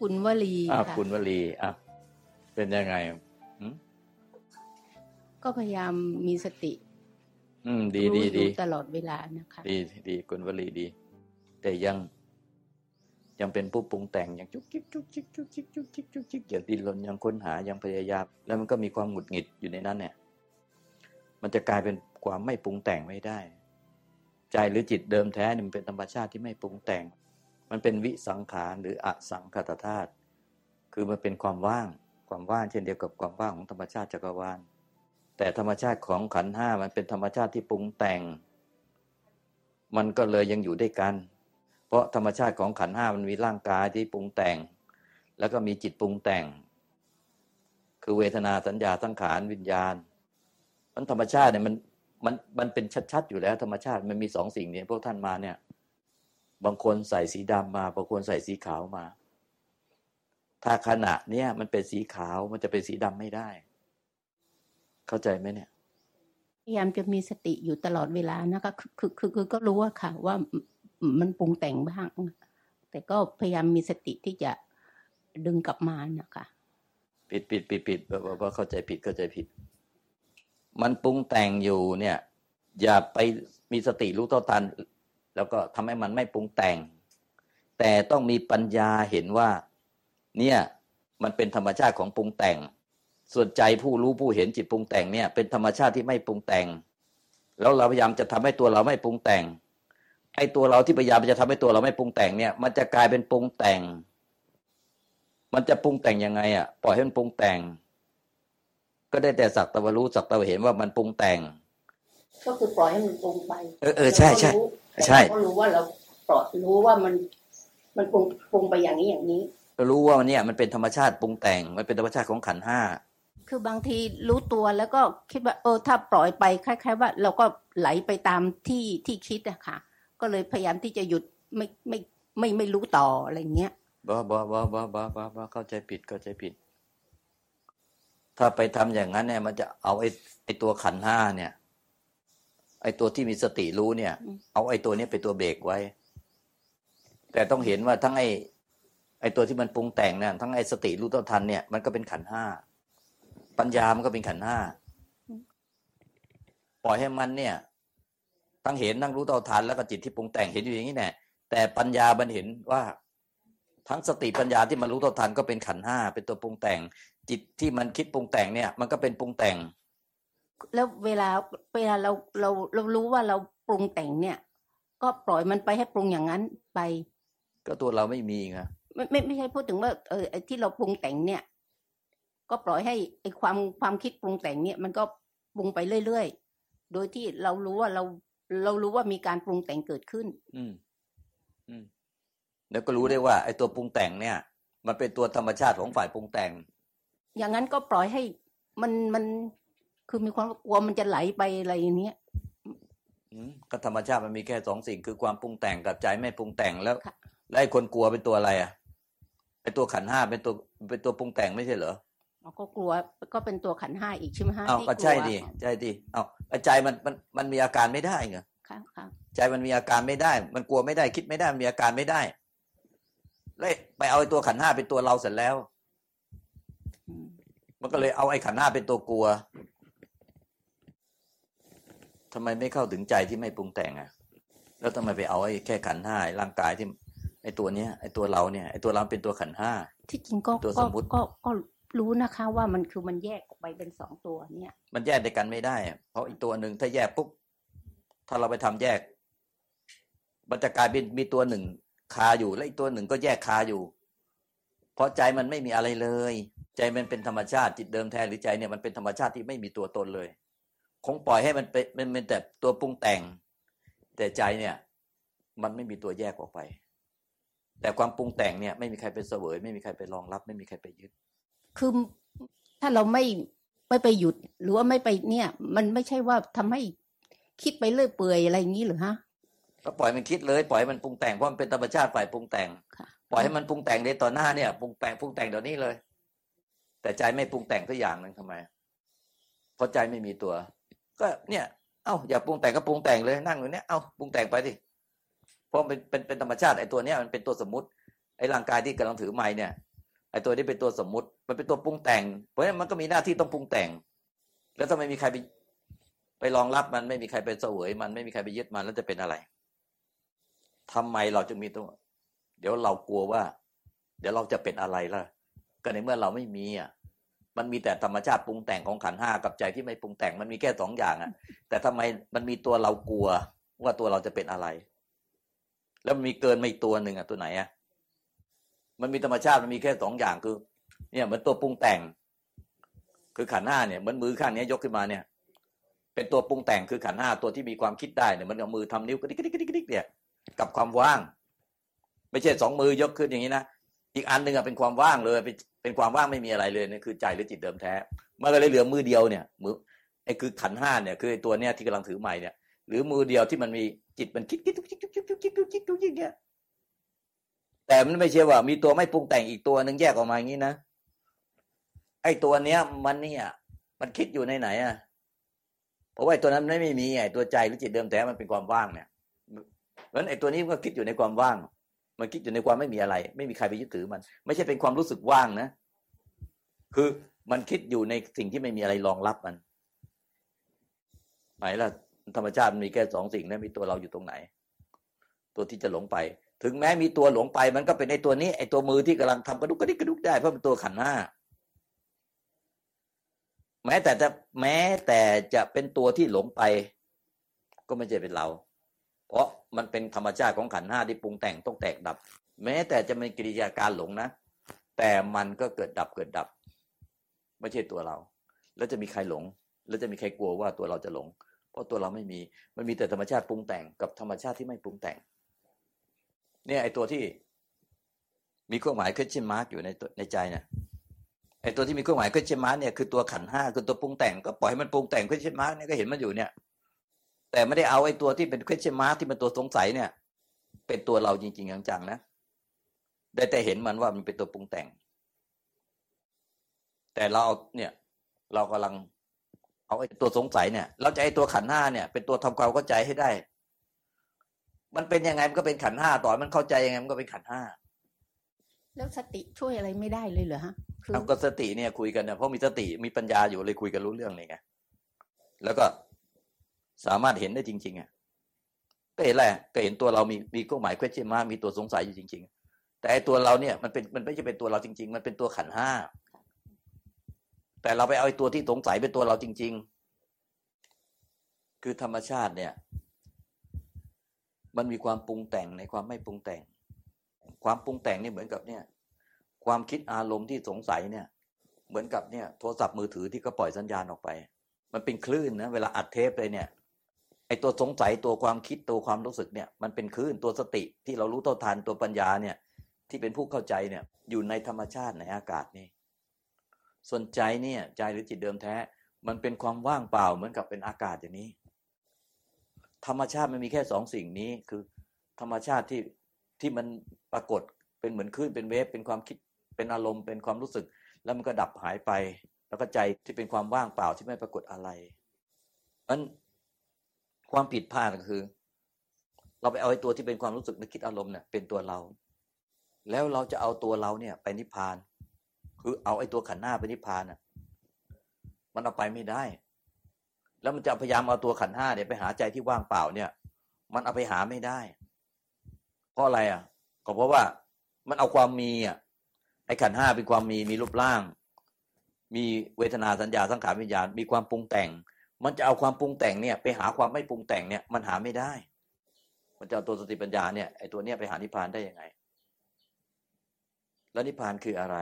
กุลวลีอ่าค่ะคุณวลีอะเป็นยังไงอืมก็พยายามมีสติ อืม ดีรู้ดีดีอยู่ตลอดเวลานะคะ ดีดีคุณวลีดี แต่ยัง ยังเป็นผู้ปรุงแต่งยังจุกจิกจุกจิกจุกจิกจุกจิกจุกจิกยังดิ้นรนยังค้นหายังพยายามแล้วมันก็มีความหงุดหงิดอยู่ในนั้น เนี่ย มันจะกลายเป็นความไม่ปรุงแต่งไม่ได้ ใจหรือจิตเดิมแท้เนี่ยมันเป็นธรรมชาติที่ไม่ปรุงแต่ง มันเป็นวิสังขารหรืออสังขตธาตุคือมันเป็นความว่างความว่างเช่นเดียวกับความว่างของธรรมชาติจักรวาลแต่ธรรมชาติของขันห้ามันเป็นธรรมชาติที่ปรุงแต่ง มันก็เลยยังอยู่ด้วยกัน เพราะธรรมชาติของขันห้ามันมีร่างกายที่ปรุงแต่ง แล้วก็มีจิตปรุงแต่ง คือเวทนาสัญญาสังขารวิญญาณมันธรรมชาติเนี่ยมันมันมันเป็นชัดๆอยู่แล้วธรรมชาติมันมีสองสิ่งนี่ยพวกท่านมาเนี่ย บางคนใส่สีดำมา บางคนใส่สีขาวมา ถ้าขณะเนี้ยมันเป็นสีขาวมันจะเป็นสีดำไม่ได้ เข้าใจไหมเนี่ย พยายามจะมีสติอยู่ตลอดเวลานะคะคือคือคือคือก็รู้ว่าค่ะ ว่ามันปรุงแต่งบ้าง แต่ก็พยายามมีสติที่จะดึงกลับมานะคะผิดผิดผิดผิดว่าว่าเข้าใจผิดเข้าใจผิด มันปรุงแต่งอยู่เนี่ย อย่าไปมีสติรู้เท่าทัน แล้วก็ทำให้มันไม่ปรุงแต่ง แต่ต้องมีปัญญาเห็นว่า เนี่ยมันเป็นธรรมชาติของปรุงแต่ง ส่วนใจผู้รู้ผู้เห็นจิตปรุงแต่งเนี่ย เป็นธรรมชาติที่ไม่ปรุงแต่ง แล้วเราพยายามจะทำให้ตัวเราไม่ปรุงแต่งไอ้ตัวเราที่พยายามจะทำให้ตัวเราไม่ปรุงแต่งเนี่ย มันจะกลายเป็นปรุงแต่ง มันจะปรุงแต่งยังไงอะปล่อยให้มันปรุงแต่ง ก็ได้แต่สักแตะวารู้สักแตะวาเห็นว่ามันปรุงแต่ง ก็คือปล่อยให้มันปรุงไป เออเออใช่ใช่ ใช่ก็รู้ว่าเราปล่อยรู้ว่ามันมันปรุงปรุงไปอย่างนี้อย่างนี้ก็รู้ว่าเนี่ยมันเป็นธรรมชาติปรุงแต่งมันเป็นธรรมชาติของขันธ์ห้าคือบางทีรู้ตัวแล้วก็คิดว่า เออ ถ้าปล่อยไปคล้ายๆว่า เราก็ไหลไปตามที่ที่คิดอะค่ะ ก็เลยพยายามที่จะหยุดไม่ไม่ไม่ไม่รู้ต่ออะไรเงี้ยบ้าบ้าบ้าบ้าบ้าบ้าบ้าเข้าใจผิดเข้าใจผิด ถ้าไปทำอย่างนั้นเนี่ย มันจะเอาไอ้ไอ้ตัวขันธ์ห้าเนี่ย ไอ้ตัวที่มีสติรู้เนี่ยอืมเอาไอ้ตัวเนี้ยเป็นตัวเบรกไว้ แต่ต้องเห็นว่าทั้งไอ้ไอ้ตัวที่มันปรุงแต่งเนี่ยทั้งไอ้สติรู้เท่าทันเนี่ยมันก็เป็นขันธ์ห้าปัญญามันก็เป็นขันธ์ห้าปล่อยให้มันเนี่ย ทั้งเห็นทั้งรู้เท่าทันแล้วก็จิตที่ปรุงแต่งเห็นอยู่อย่างนี้แน่แต่ปัญญามันเห็นว่าทั้งสติปัญญาที่มันรู้เท่าทันก็เป็นขันธ์ห้าเป็นตัวปรุงแต่ง จิตที่มันคิดปรุงแต่งเนี่ย มันก็เป็นปรุงแต่ง แล้วเวลาเวลาเราเราเรารู้ว่าเราปรุงแต่งเนี่ย ก็ปล่อยมันไปให้ปรุงอย่างนั้นไป ก็ตัวเราไม่มีไงไม่ไม่ไม่ใช่พูดถึงว่าเออไอ้ที่เราปรุงแต่งเนี่ย ก็ปล่อยให้ไอ้ความความคิดปรุงแต่งเนี่ย มันก็ปรุงไปเรื่อยๆโดยที่เรารู้ว่าเราเรารู้ว่ามีการปรุงแต่งเกิดขึ้น อืม อืม แล้วก็รู้ได้ว่า ไอ้ตัวปรุงแต่งเนี่ย มันเป็นตัวธรรมชาติของฝ่ายปรุงแต่ง อย่างนั้นก็ปล่อยให้มันมัน คือมีความกลัวมันจะไหลไปอะไรอย่างเนี้ยอืมก็ธรรมชาติมันมีแค่สองสิ่งคือความปรุงแต่งกับใจไม่ปรุงแต่งแล้วค่ะแล้วไอ้คนกลัวเป็นตัวอะไรอะไอ้ตัวขันธ์ห้าเป็นตัวเป็นตัวปรุงแต่งไม่ใช่เหรอเราก็กลัวก็เป็นตัวขันธ์ห้าอีกใช่ไหมฮะเอาที่ก็กลัวใช่ดิใช่ดิเอาไอ้ใจมันมันมันมีอาการไม่ได้ไงค่ะค่ะใจมันมีอาการไม่ได้ มันกลัวไม่ได้คิดไม่ได้มันมีอาการไม่ได้เลยไปเอาไอ้ตัวขันธ์ห้าเป็นตัวเราเสร็จแล้วอืมมันก็เลยเอาไอ้ขันธ์ห้าเป็นตัวกลัว ทำไมไม่เข้าถึงใจที่ไม่ปรุงแต่งอะ แล้วทำไมไปเอาไอ้แค่ขันธ์ห้าไอ้ร่างกายที่ไอ้ตัวเนี้ยไอ้ตัวเราเนี่ยไอ้ตัวเราเป็นตัวขันธ์ห้าที่จริงก็ตัวก็สมมุติก็ก็รู้นะคะว่ามันคือมันแยกออกไปเป็นสองตัวเนี่ย มันแยกด้วยกันไม่ได้อะเพราะอีกตัวหนึ่งถ้าแยกปุ๊บถ้าเราไปทำแยก มันจะกลายเป็นมีตัวหนึ่งคาอยู่ และอีกตัวหนึ่งก็แยกคาอยู่ เพราะใจมันไม่มีอะไรเลย ใจมันเป็นธรรมชาติจิตเดิมแท้หรือใจเนี่ยมันเป็นธรรมชาติที่ไม่มีตัวตนเลย คงปล่อยให้มันเป็นมันเป็นแต่ตัวปรุงแต่ง แต่ใจเนี่ย มันไม่มีตัวแยกออกไป แต่ความปรุงแต่งเนี่ย ไม่มีใครไปเสวย ไม่มีใครไปรองรับ ไม่มีใครไปยึด คือถ้าเราไม่ไม่ไปหยุด หรือว่าไม่ไปเนี่ย มันไม่ใช่ว่าทำให้คิดไปเรื่อยเปื่อยอะไรอย่างนี้หรือฮะก็ปล่อยมันคิดเลยปล่อยให้มันปรุงแต่งเพราะมันเป็นธรรมชาติฝ่ายปรุงแต่งค่ะปล่อยให้มันปรุงแต่งในต่อหน้าเนี่ยปรุงแต่งปรุงแต่งเดี๋ยวนี้เลย แต่ใจไม่ปรุงแต่งสักอย่างหนึ่งทำไมเพราะใจไม่มีตัว ก็เนี่ย เอ้าอย่าปรุงแต่งก็ปรุงแต่งเลยนั่งอยู่เนี่ยเอ้าปรุงแต่งไปดิเพราะมันเป็นเป็นเป็นธรรมชาติไอ้ตัวเนี้ยมันเป็นตัวสมมติไอ้ร่างกายที่กำลังถือไม้เนี่ยไอ้ตัวนี้เป็นตัวสมมติ มันเป็นตัวปรุงแต่ง เพราะฉะนั้นมันก็มีหน้าที่ต้องปรุงแต่ง แล้วถ้าไม่มีใครไปไปรองรับมันไม่มีใครไปเสวย มันไม่มีใครไปยึดมันแล้วจะเป็นอะไรทำไมเราจึงมีตัว เดี๋ยวเรากลัวว่า เดี๋ยวเราจะเป็นอะไรล่ะ ก็ในเมื่อเราไม่มีอะ มันมีแต่ธรรมชาติปรุงแต่งของขันห้ากับใจที่ไม่ปรุงแต่งมันมีแค่สองอย่างอะแต่ทำไมมันมีตัวเรากลัวว่าตัวเราจะเป็นอะไร แล้วมันมีเกินไม่ตัวหนึ่งอะตัวไหนอะมันมีธรรมชาติมันมีแค่สองอย่างคือ เนี่ยเหมือนตัวปรุงแต่ง คือขันห้าเนี่ยเหมือนมือข้างนี้ยกขึ้นมาเนี่ย เป็นตัวปรุงแต่งคือขันห้าตัวที่มีความคิดได้เนี่ยมันเอามือทำนิ้วกระดิกกระดิกกระดิกกระดิกเนี่ยกับความว่าง ไม่ใช่สองมือยกขึ้นอย่างนี้นะ อีกอันหนึ่งอะเป็นความว่างเลยเป็นเป็นความว่างไม่มีอะไรเลยนี่คือใจหรือจิตเดิมแท้มันก็เลยเหลือมือเดียวเนี่ยมือไอ้คือขันห้าเนี่ยคือตัวเนี้ยที่กำลังถือใหม่เนี่ย หรือมือเดียวที่มันมีจิตมันคิดคิดคิดคิดคิดคิดคิดคิดคิดคิดเนี่ยแต่มันไม่ใช่ว่ามีตัวไม่ปรุงแต่งอีกตัวหนึ่งแยกออกมาอย่างนี้นะไอ้ตัวเนี้ยมันเนี่ยมันคิดอยู่ในไหนอะเพราะว่าตัวนั้นไม่มีไอ้ตัวใจหรือจิตเดิมแท้มันเป็นความว่างเนี่ยเพราะฉะนั้นไอ้ตัวนี้มันก็คิดอยู่ในความว่าง มันคิดอยู่ในความไม่มีอะไร ไม่มีใครไปยึดถือมัน ไม่ใช่เป็นความรู้สึกว่างนะ คือมันคิดอยู่ในสิ่งที่ไม่มีอะไรรองรับมันไหนล่ะธรรมชาติมันมีแค่สองสิ่งแล้วมีตัวเราอยู่ตรงไหน ตัวที่จะหลงไป ถึงแม้มีตัวหลงไป มันก็เป็นไอ้ตัวนี้ไอ้ตัวมือที่กำลังทำกระดุกกระดิกกระดุกได้เพราะเป็นตัวขันห้าแม้แต่จะแม้แต่จะเป็นตัวที่หลงไป ก็ไม่ใช่เป็นเรา เพราะมันเป็นธรรมชาติของขันห้าที่ปรุงแต่งต้องแตกดับ แม้แต่จะมีกิริยาการหลงนะ แต่มันก็เกิดดับเกิดดับ ไม่ใช่ตัวเรา แล้วจะมีใครหลง แล้วจะมีใครกลัวว่าตัวเราจะหลง เพราะตัวเราไม่มี มันมีแต่ธรรมชาติปรุงแต่งกับธรรมชาติที่ไม่ปรุงแต่ง เนี่ยไอตัวที่มีเครื่องหมาย question mark อยู่ในในใจเนี่ยไอตัวที่มีเครื่องหมาย question mark เนี่ยคือตัวขันห้าคือตัวปรุงแต่งก็ปล่อยให้มันปรุงแต่ง question mark เนี่ยก็เห็นมันอยู่เนี่ย แต่ไม่ได้เอาไอ้ตัวที่เป็น question mark ที่เป็นตัวสงสัยเนี่ย เป็นตัวเราจริงๆจังๆนะได้แต่เห็นมันว่ามันเป็นตัวปรุงแต่ง แต่เราเนี่ย เรากำลัง เอาไอ้ตัวสงสัยเนี่ย เราจะไอ้ตัวขันห้าเนี่ย เป็นตัวทำความเข้าใจให้ได้ มันเป็นยังไงมันก็เป็นขันห้าต่อมันเข้าใจยังไงมันก็เป็นขันห้าแล้วสติช่วยอะไรไม่ได้เลยเหรอฮะคือเอาก็สติเนี่ยคุยกันเนี่ยเพราะมีสติมีปัญญาอยู่เลยคุยกันรู้เรื่องเลยไงแล้วก็ สามารถเห็นได้จริง ๆอะก็เห็นแหละก็เห็นตัวเรามีมีเครื่องหมาย question mark มีตัวสงสัยอยู่จริง ๆ แต่ไอตัวเราเนี่ยมันเป็นมันไม่ใช่เป็นตัวเราจริง ๆ มันเป็นตัวขันห้าแต่เราไปเอาไอ้ตัวที่สงสัยเป็นตัวเราจริง ๆ คือธรรมชาติเนี่ย มันมีความปรุงแต่งในความไม่ปรุงแต่ง ความปรุงแต่งนี่เหมือนกับเนี่ย ความคิดอารมณ์ที่สงสัยเนี่ย เหมือนกับเนี่ย โทรศัพท์มือถือที่ก็ปล่อยสัญญาณออกไป มันเป็นคลื่นนะเวลาอัดเทปเลยเนี่ย ไอตัวสงสัยตัวความคิดตัวความรู้สึกเนี่ย มันเป็นคลื่นตัวสติที่เรารู้เท่าทันตัวปัญญาเนี่ย ที่เป็นผู้เข้าใจเนี่ย อยู่ในธรรมชาติในอากาศนี่ส่วนใจเนี่ยใจหรือจิตเดิมแท้ มันเป็นความว่างเปล่าเหมือนกับเป็นอากาศอย่างนี้ ธรรมชาติมันมีแค่สองสิ่งนี้คือ ธรรมชาติที่ที่มันปรากฏเป็นเหมือนคลื่นเป็นเวฟเป็นความคิดเป็นอารมณ์ เป็นความรู้สึก แล้วมันก็ดับหายไป แล้วก็ใจที่เป็นความว่างเปล่าที่ไม่ปรากฏอะไรมัน ความผิดพลาดก็คือ เราไปเอาไอ้ตัวที่เป็นความรู้สึกนึกคิดอารมณ์เนี่ยเป็นตัวเรา แล้วเราจะเอาตัวเราเนี่ย ไปนิพพาน คือเอาไอ้ตัวขันหน้าไปนิพพานอะ มันเอาไปไม่ได้ แล้วมันจะพยายามเอาตัวขันห้าเนี่ยไปหาใจที่ว่างเปล่าเนี่ย มันเอาไปหาไม่ได้ เพราะอะไรอะ ก็เพราะว่ามันเอาความมีอะไอ้ขันห้าเป็นความมีมีรูปร่าง มีเวทนาสัญญาสังขารวิญญาณมีความปรุงแต่ง มันจะเอาความปรุงแต่งเนี่ย ไปหาความไม่ปรุงแต่งเนี่ยมันหาไม่ได้ มันจะเอาตัวสติปัญญาเนี่ยไอ้ตัวเนี้ยไปหานิพพานได้ยังไง แล้วนิพพานคืออะไร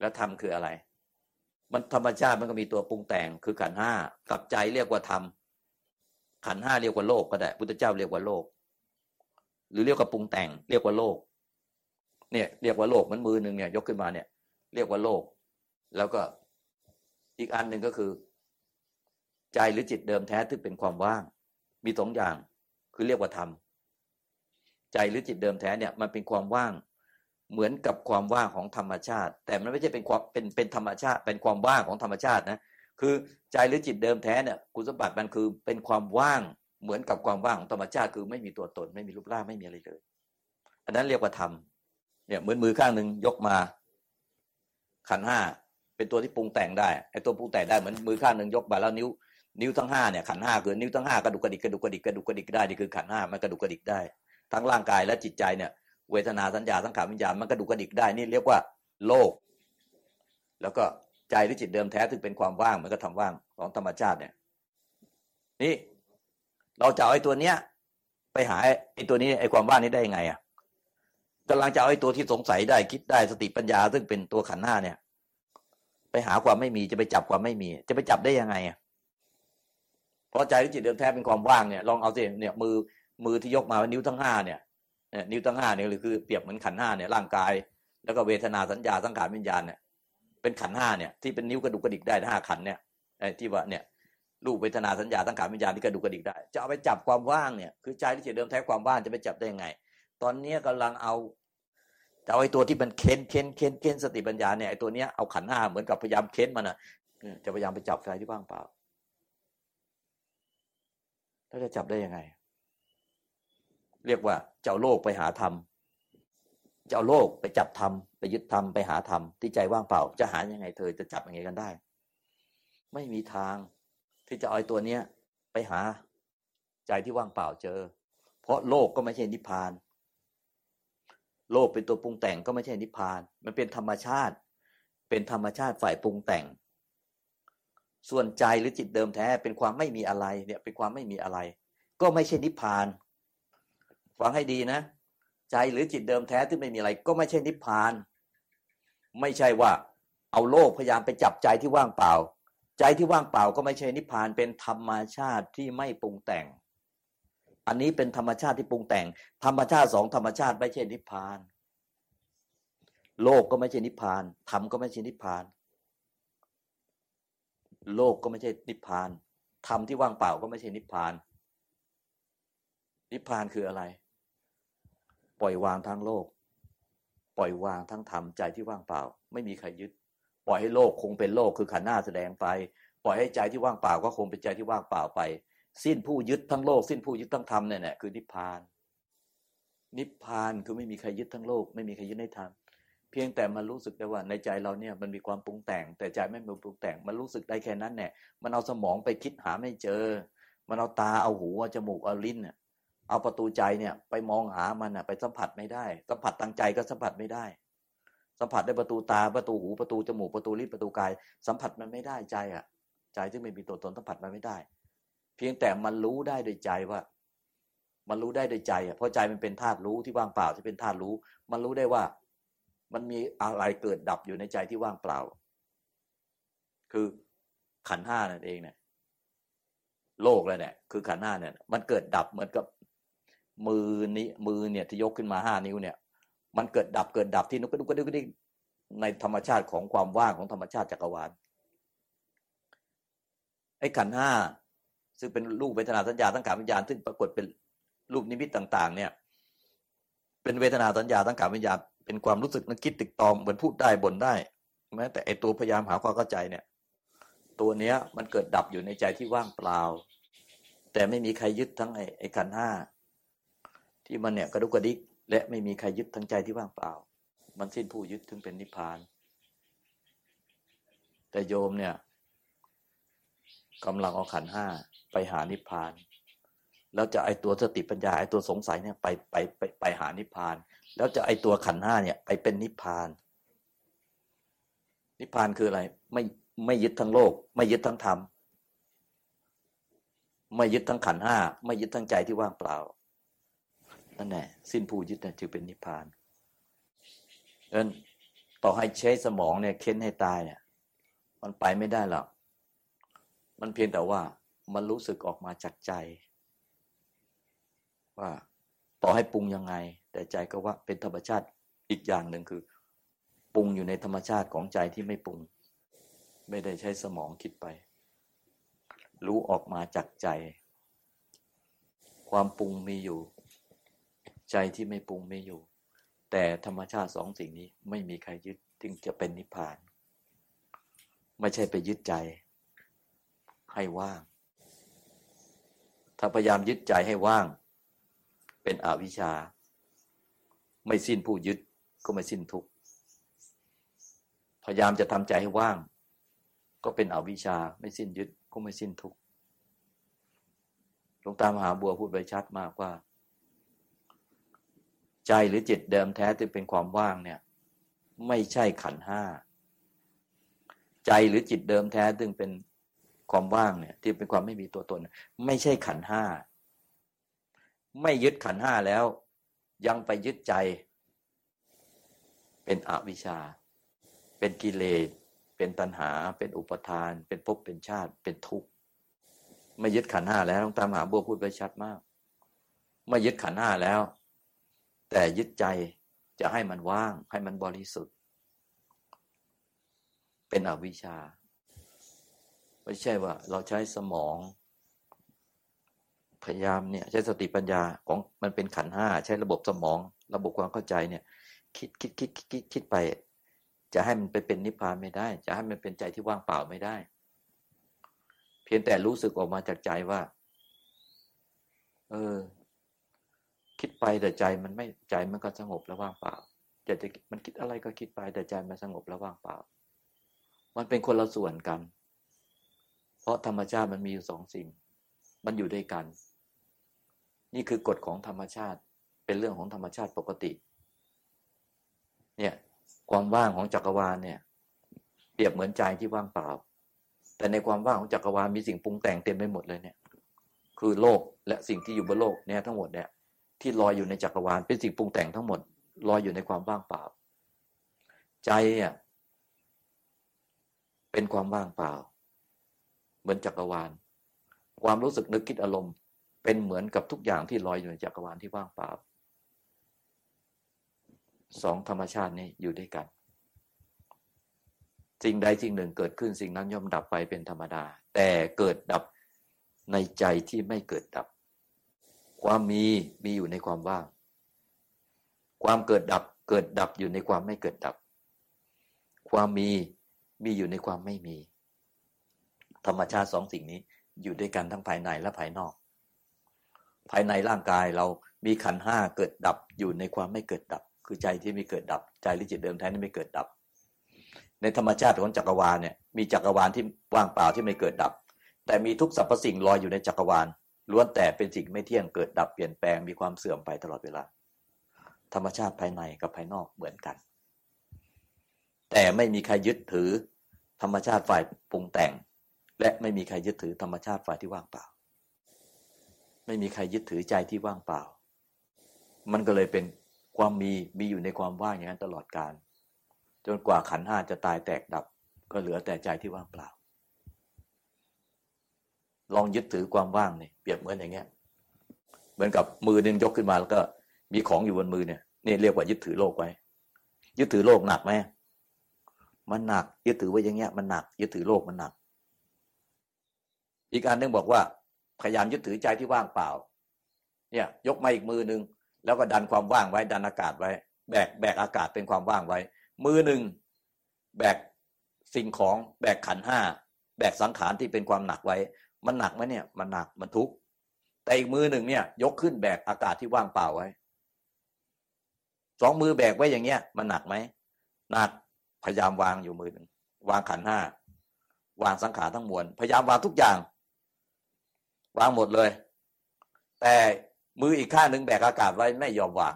แล้วธรรมคืออะไร มันธรรมชาติมันก็มีตัวปรุงแต่งคือขันห้ากับใจเรียกว่าธรรมขันห้าเรียกว่าโลกก็ได้ พุทธเจ้าเรียกว่าโลก หรือเรียกว่าปรุงแต่ง เรียกว่าโลก เนี่ย เรียกว่าโลกมันมือหนึ่งเนี่ย ยกขึ้นมาเนี่ย เรียกว่าโลก แล้วก็อีกอันหนึ่งก็คือ ใจหรือจิตเดิมแท้ที่เป็นความว่าง มีสองอย่าง คือเรียกว่าธรรมใจหรือจิตเดิมแท้เนี่ยมันเป็นความว่าง เหมือนกับความว่างของธรรมชาติ แต่มันไม่ใช่เป็นความเป็นเป็นธรรมชาติ เป็นความว่างของธรรมชาตินะคือใจหรือจิตเดิมแท้เนี่ยคุณสมบัติมันคือเป็นความว่างเหมือนกับความว่างของธรรมชาติ คือไม่มีตัวตนไม่มีรูปร่างไม่มีอะไรเลย อันนั้นเรียกว่าธรรมเนี่ยเหมือนมือข้างหนึ่งยกมา ขันห้าเป็นตัวที่ปรุงแต่งได้ไอ้ตัวปรุงแต่งได้เหมือนมือข้างหนึ่งยกมาแล้วนิ้ว นิ้วทั้งห้าเนี่ยขันห้าคือนิ้วทั้งห้ากระดุกกระดิกกระดุกกระดิกกระดุกกระดิกได้นี่คือขันห้ามันกระดุกกระดิกได้ ทั้งร่างกายและจิตใจเนี่ย เวทนาสัญญาสังขารวิญญาณมันกระดุกกระดิกได้นี่เรียกว่า โลก แล้วก็ใจหรือจิตเดิมแท้ซึ่งเป็นความว่างมันก็ทำว่างของธรรมชาติเนี่ยนี่เราจะเอาไอ้ตัวเนี้ย ไปหาไอ้ตัวนี้ไอ้ความว่างนี้ได้ยังไงอะกำลังจะเอาไอ้ตัวที่สงสัยได้คิดได้สติปัญญา ซึ่งเป็นตัวขันห้าเนี่ย ไปหาความไม่มีจะไปจับความไม่มี จะไปจับได้ยังไงอะ เพราะใจหรือจิตเดิมแท้เป็นความว่างเนี่ยลองเอาสิเนี่ยมือมือที่ยกมานิ้วทั้งห้าเนี่ยนิ้วทั้งห้าเนี่ยคือเปรียบเหมือนขันห้าเนี่ยร่างกาย แล้วก็เวทนาสัญญาสังขารวิญญาณเนี่ยเป็นขันห้าเนี่ยที่เป็นนิ้วกระดุกกระดิกได้ห้าขันเนี่ยไอ้ที่ว่าเนี่ยรูปเวทนาสัญญาสังขารวิญญาณที่กระดุกกระดิกได้ จะเอาไปจับความว่างเนี่ยคือใจที่จิตเดิมแท้ความว่างจะไปจับได้ยังไง ตอนนี้กำลังเอาจะเอาไอ้ตัวที่มันเค้นเค้นเค้นเค้นสติปัญญาเนี่ยไอ้ตัวเนี้ยเอาขันห้าเหมือนกับพยายามเค้นมันอะจะพยายามไปจับใจที่ว่างเปล่า แล้วจะจับได้ยังไง เรียกว่าเจ้าโลกไปหาธรรมเจะเอาโลกไปจับธรรมไปยึดธรรมไปหาธรรมที่ใจว่างเปล่า จะหายังไง เธอจะจับยังไงกันได้ ไม่มีทางที่จะเอาตัวเนี้ยไปหาใจที่ว่างเปล่าเจอ เพราะโลกก็ไม่ใช่นิพพาน โลกเป็นตัวปรุงแต่งก็ไม่ใช่นิพพาน มันเป็นธรรมชาติ เป็นธรรมชาติฝ่ายปรุงแต่ง ส่วนใจหรือจิตเดิมแท้เป็นความไม่มีอะไรเนี่ยเป็นความไม่มีอะไร ก็ไม่ใช่นิพพานฟังให้ดีนะ ใจหรือจิตเดิมแท้ที่ไม่มีอะไร ก็ไม่ใช่นิพพาน ไม่ใช่ว่า เอาโลกพยายามไปจับใจที่ว่างเปล่า ใจที่ว่างเปล่าก็ไม่ใช่นิพพานเป็นธรรมชาติที่ไม่ปรุงแต่ง อันนี้เป็นธรรมชาติที่ปรุงแต่ง ธรรมชาติสองธรรมชาติไม่ใช่นิพพาน โลกก็ไม่ใช่นิพพานธรรมก็ไม่ใช่นิพพาน โลกก็ไม่ใช่นิพพานธรรมที่ว่างเปล่าก็ไม่ใช่นิพพาน นิพพานคืออะไร ปล่อยวางทั้งโลก ปล่อยวางทั้งธรรมใจที่ว่างเปล่า ไม่มีใครยึด ปล่อยให้โลกคงเป็นโลกคือขันหน้าแสดงไป ปล่อยให้ใจที่ว่างเปล่าก็คงเป็นใจที่ว่างเปล่าไป สิ้นผู้ยึดทั้งโลก สิ้นผู้ยึดทั้งธรรมเนี่ยแหละคือนิพพาน นิพพานคือไม่มีใครยึดทั้งโลก ไม่มีใครยึดในธรรม เพียงแต่มันรู้สึกได้ว่าในใจเราเนี่ยมันมีความปรุงแต่ง แต่ใจไม่มีปรุงแต่ง มันรู้สึกได้แค่นั้นเนี่ยมันเอาสมองไปคิดหาไม่เจอ มันเอาตาเอาหูเอาจมูกเอาลิ้นเนี่ยเอาประตูใจเนี่ยไปมองหามันอะไปสัมผัสไม่ได้ สัมผัสทางใจก็สัมผัสไม่ได้ สัมผัสได้ประตูตาประตูหูประตูจมูกประตูลิ้นประตูกาย สัมผัสมันไม่ได้ใจอะ ใจซึ่งไม่มีตัวตนสัมผัสมันไม่ได้ เพียงแต่มันรู้ได้โดยใจว่ามันรู้ได้โดยใจอะเพราะใจมันเป็นธาตุรู้ที่ว่างเปล่าที่เป็นธาตุรู้ มันรู้ได้ว่า มันมีอะไรเกิดดับอยู่ในใจที่ว่างเปล่า คือขันห้านั่นเองเนี่ยโลกเลยเนี่ยคือขันห้าเนี่ยมันเกิดดับเหมือนกับมือนี้มือเนี่ยที่ยกขึ้นมาห้านิ้วเนี่ย มันเกิดดับเกิดดับที่นุกกระดุกกระดุกกระดิกในธรรมชาติของความว่างของธรรมชาติจักรวาลไอ้ขันห้าซึ่งเป็นรูปเวทนาสัญญาตั้งขาวิญญาณซึ่งปรากฏเป็นรูปนิมิตต่าง ๆ เนี่ย เป็นเวทนาสัญญาตั้งขาวิญญาณ เป็นความรู้สึกนึกคิดติดตอมเหมือนพูดได้บ่นได้แม้แต่ไอตัวพยายามหาความเข้าใจเนี่ย ตัวเนี้ยมันเกิดดับอยู่ในใจที่ว่างเปล่า แต่ไม่มีใครยึดทั้งไอไอขันห้าที่มันเนี่ยกระดุกกระดิกและไม่มีใครยึดทั้งใจที่ว่างเปล่า มันสิ้นผู้ยึดถึงเป็นนิพพาน แต่โยมเนี่ยกำลังเอาขันห้าไปหานิพพานแล้วจะไอตัวสติปัญญาไอตัวสงสัยเนี่ยไปไปไปไปหานิพพาน แล้วจะไอตัวขันห้าเนี่ย ไปเป็นนิพพาน นิพพานคืออะไร ไม่ไม่ยึดทั้งโลก ไม่ยึดทั้งธรรมไม่ยึดทั้งขันห้าไม่ยึดทั้งใจที่ว่างเปล่านั่นแหละสิ้นผู้ยึดนั่นจึงเป็นนิพพานเอินต่อให้ใช้สมองเนี่ยเค้นให้ตายเนี่ย มันไปไม่ได้หรอกมันเพียงแต่ว่ามันรู้สึกออกมาจากใจ ว่า ต่อให้ปรุงยังไง แต่ใจก็ว่าเป็นธรรมชาติอีกอย่างหนึ่งคือ ปรุงอยู่ในธรรมชาติของใจที่ไม่ปรุง ไม่ได้ใช้สมองคิดไป รู้ออกมาจากใจ ความปรุงมีอยู่ ใจที่ไม่ปรุงไม่อยู่ แต่ธรรมชาติสองสิ่งนี้ไม่มีใครยึดจึงจะเป็นนิพพาน ไม่ใช่ไปยึดใจให้ว่าง ถ้าพยายามยึดใจให้ว่าง เป็นอวิชชา ไม่สิ้นผู้ยึดก็ไม่สิ้นทุกข์พยายามจะทำใจให้ว่าง ก็เป็นอวิชชา ไม่สิ้นยึดก็ไม่สิ้นทุกข์หลวงตามหาบัวพูดไว้ชัดมากว่า ใจหรือจิตเดิมแท้ที่เป็นความว่างเนี่ย ไม่ใช่ขันห้าใจหรือจิตเดิมแท้ซึ่งเป็นความว่างเนี่ย ที่เป็นความไม่มีตัวตน ไม่ใช่ขันห้า ไม่ยึดขันห้าแล้ว ยังไปยึดใจ เป็นอวิชชา เป็นกิเลสเป็นตัณหา เป็นอุปทาน เป็นภพเป็นชาติ เป็นทุกข์ไม่ยึดขันห้าแล้วต้องตามหาบัวพูดไว้ชัดมาก ไม่ยึดขันห้าแล้ว แต่ยึดใจจะให้มันว่าง ให้มันบริสุทธิ์ เป็นอวิชชา ไม่ใช่ว่า เราใช้สมอง พยายามเนี่ยใช้สติปัญญาของมันเป็นขันห้าใช้ระบบสมอง ระบบความเข้าใจเนี่ยคิดคิดคิดคิดคิดไป จะให้มันไปเป็นนิพพานไม่ได้ จะให้มันเป็นใจที่ว่างเปล่าไม่ได้ เพียงแต่รู้สึกออกมาจากใจว่า เออ คิดไปแต่ใจมันไม่ใจมันก็สงบแล้วว่างเปล่าจะจะมันคิดอะไรก็คิดไปแต่ใจมันสงบแล้วว่างเปล่า มันเป็นคนละส่วนกัน เพราะธรรมชาติมันมีอยู่สองสิ่ง มันอยู่ด้วยกัน นี่คือกฎของธรรมชาติ เป็นเรื่องของธรรมชาติปกติ เนี่ย ความว่างของจักรวาลเนี่ย เปรียบเหมือนใจที่ว่างเปล่า แต่ในความว่างของจักรวาลมีสิ่งปรุงแต่งเต็มไปหมดเลยเนี่ย คือโลกและสิ่งที่อยู่บนโลกเนี่ยทั้งหมดเนี่ย ที่ลอยอยู่ในจักรวาลเป็นสิ่งปรุงแต่งทั้งหมดลอยอยู่ในความว่างเปล่า ใจเนี่ยเป็นความว่างเปล่า เหมือนจักรวาล ความรู้สึกนึกคิดอารมณ์ เป็นเหมือนกับทุกอย่างที่ลอยอยู่ในจักรวาลที่ว่างเปล่าสองธรรมชาตินี้อยู่ด้วยกัน สิ่งใดสิ่งหนึ่งเกิดขึ้นสิ่งนั้นย่อมดับไปเป็นธรรมดา แต่เกิดดับในใจที่ไม่เกิดดับ ความมีมีอยู่ในความว่าง ความเกิดดับเกิดดับอยู่ในความไม่เกิดดับ ความมีมีอยู่ในความไม่มี ธรรมชาติสองสิ่งนี้อยู่ด้วยกันทั้งภายในและภายนอก ภายในร่างกายเรามีขันห้าเกิดดับอยู่ในความไม่เกิดดับ คือใจที่ไม่เกิดดับ ใจหรือจิตเดิมแท้ที่ไม่เกิดดับ ในธรรมชาติของจักรวาลเนี่ยมีจักรวาลที่ว่างเปล่าที่ไม่เกิดดับ แต่มีทุกสรรพสิ่งลอยอยู่ในจักรวาลล้วนแต่เป็นสิ่งไม่เที่ยงเกิดดับเปลี่ยนแปลงมีความเสื่อมไปตลอดเวลา ธรรมชาติภายในกับภายนอกเหมือนกัน แต่ไม่มีใครยึดถือ ธรรมชาติฝ่ายปรุงแต่ง และไม่มีใครยึดถือธรรมชาติฝ่ายที่ว่างเปล่า ไม่มีใครยึดถือใจที่ว่างเปล่า มันก็เลยเป็นความมีมีอยู่ในความว่างอย่างนั้นตลอดกาลจนกว่าขันห้าจะตายแตกดับ ก็เหลือแต่ใจที่ว่างเปล่า ลองยึดถือความว่างนี่เปรียบเหมือนอย่างเงี้ย เหมือนกับมือหนึ่งยกขึ้นมาแล้วก็มีของอยู่บนมือเนี่ยนี่เรียกว่ายึดถือโลกไว้ ยึดถือโลกหนักไหมมันหนัก ยึดถือไว้อย่างเงี้ยมันหนัก ยึดถือโลกมันหนัก อีกอันนึงบอกว่า พยายามยึดถือใจที่ว่างเปล่า เนี่ย ยกมาอีกมือหนึ่งแล้วก็ดันความว่างไว้ดันอากาศไว้ แบกแบกอากาศเป็นความว่างไว้ มือหนึ่งแบกสิ่งของแบกขันห้าแบกสังขารที่เป็นความหนักไว้ มันหนักไหมเนี่ยมันหนักมันทุกข์แต่อีกมือหนึ่งเนี่ย ยกขึ้นแบกอากาศที่ว่างเปล่าไว้สองมือแบกไว้อย่างเงี้ย มันหนักไหมหนักพยายามวางอยู่มือหนึ่งวางขันห้าวางสังขารทั้งมวลพยายามวางทุกอย่าง วางหมดเลย แต่มืออีกข้างหนึ่งแบกอากาศไว้ไม่ยอมวาง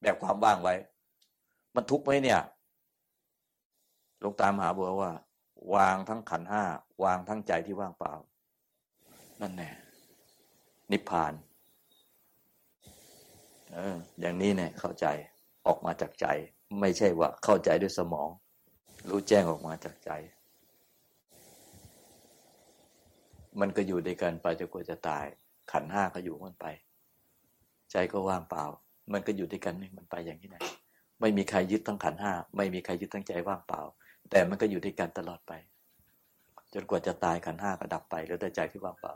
แบกความว่างไว้ มันทุกข์ไหมเนี่ยลงตามหาบัวว่า วางทั้งขันห้าวางทั้งใจที่ว่างเปล่า นั่นแน่นิพพาน เออ อย่างนี้เนี่ยเข้าใจออกมาจากใจ ไม่ใช่ว่าเข้าใจด้วยสมอง รู้แจ้งออกมาจากใจ มันก็อยู่ด้วยกันไปจนกว่าจะตาย ขันห้าก็อยู่มันไป ใจก็ว่างเปล่า มันก็อยู่ด้วยกันมันไปอย่างที่ไหนไม่มีใครยึดทั้งขันห้าไม่มีใครยึดทั้งใจว่างเปล่า แต่มันก็อยู่ด้วยกันตลอดไป จนกว่าจะตายขันห้าก็ดับไปแล้วแต่ใจที่ว่างเปล่า